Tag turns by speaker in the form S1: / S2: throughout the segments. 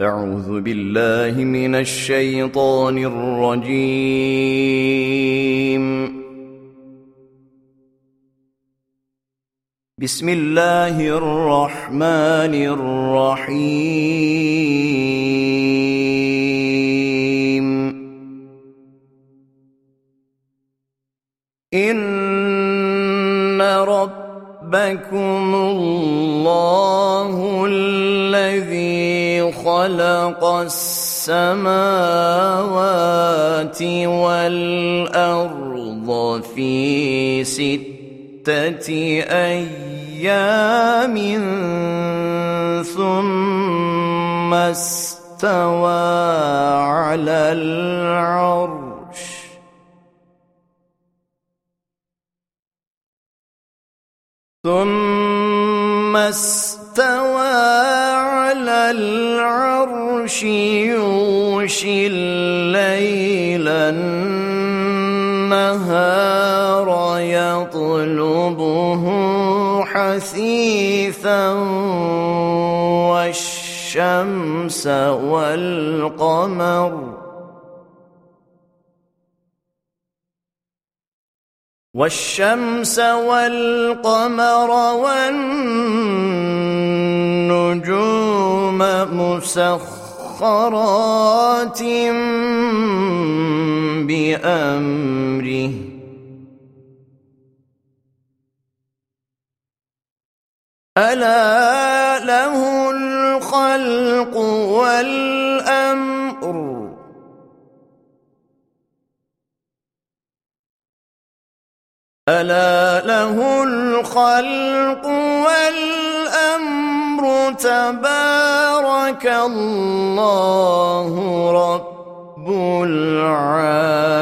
S1: أعوذ بالله من الشيطان الرجيم. بسم الله الرحمن الرحيم. إن ربكم الله الذي خلق السماوات والأرض في ستة أيام ثم استوى على العرش. ثم استوى العرش يوشي الليل النهار يطلبه حثيثا والشمس والقمر والشمس والقمر والنجوم مسخرات بأمره. ألا له الخلق والأمر. ألا له الخلق والأمر تبارك الله رب العالمين.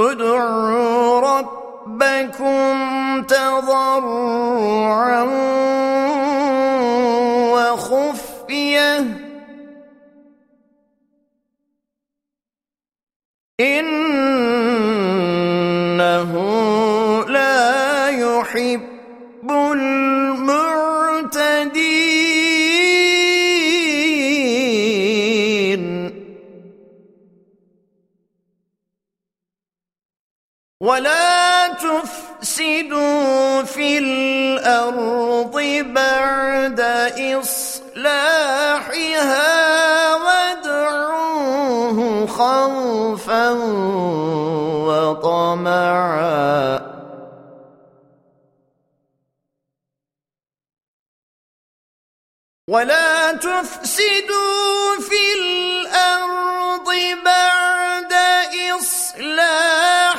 S1: ادعوا ربكم تضرعا وخفية. يحب المعتدين ولا تفسدوا في الأرض بعد إصلاحها وادعوه خوفا ولا تفسدوا في الأرض بعد إصلاحها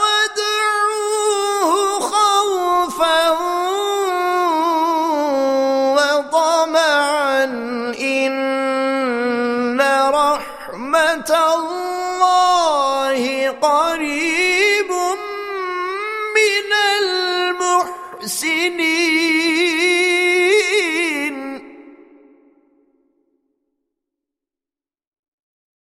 S1: وادعوه خوفا وطمعا إن رحمة الله قريب من المحسنين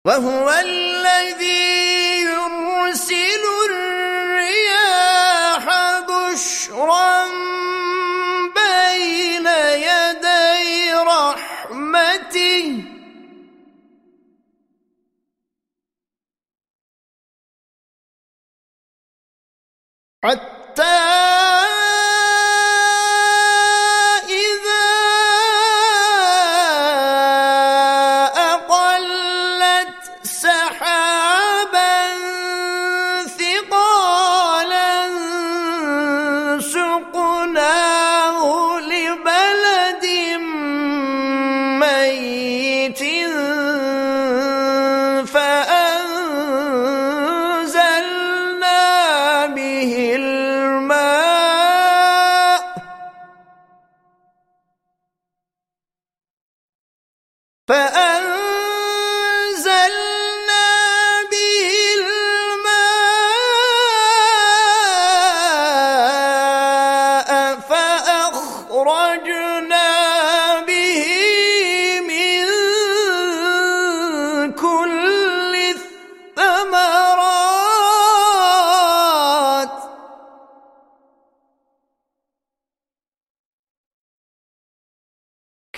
S1: وهو الذي يرسل الرياح بشرا بين يدي رحمته. حتى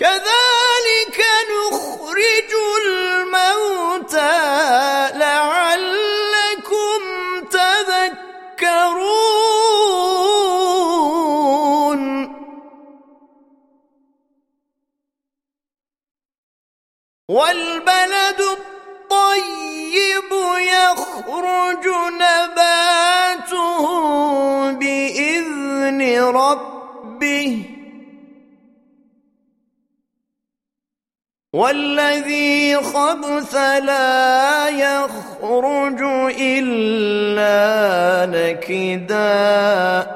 S1: كذلك نخرج الموتى لعلكم تذكرون. والبلد الطيب يخرج والذي خبث لا يخرج إلا نكدا.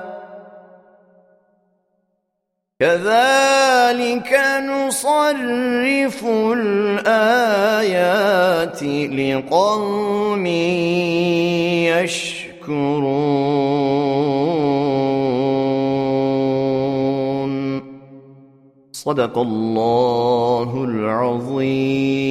S1: كذلك نصرف الآيات لقوم يشكرون. صدق الله العظيم.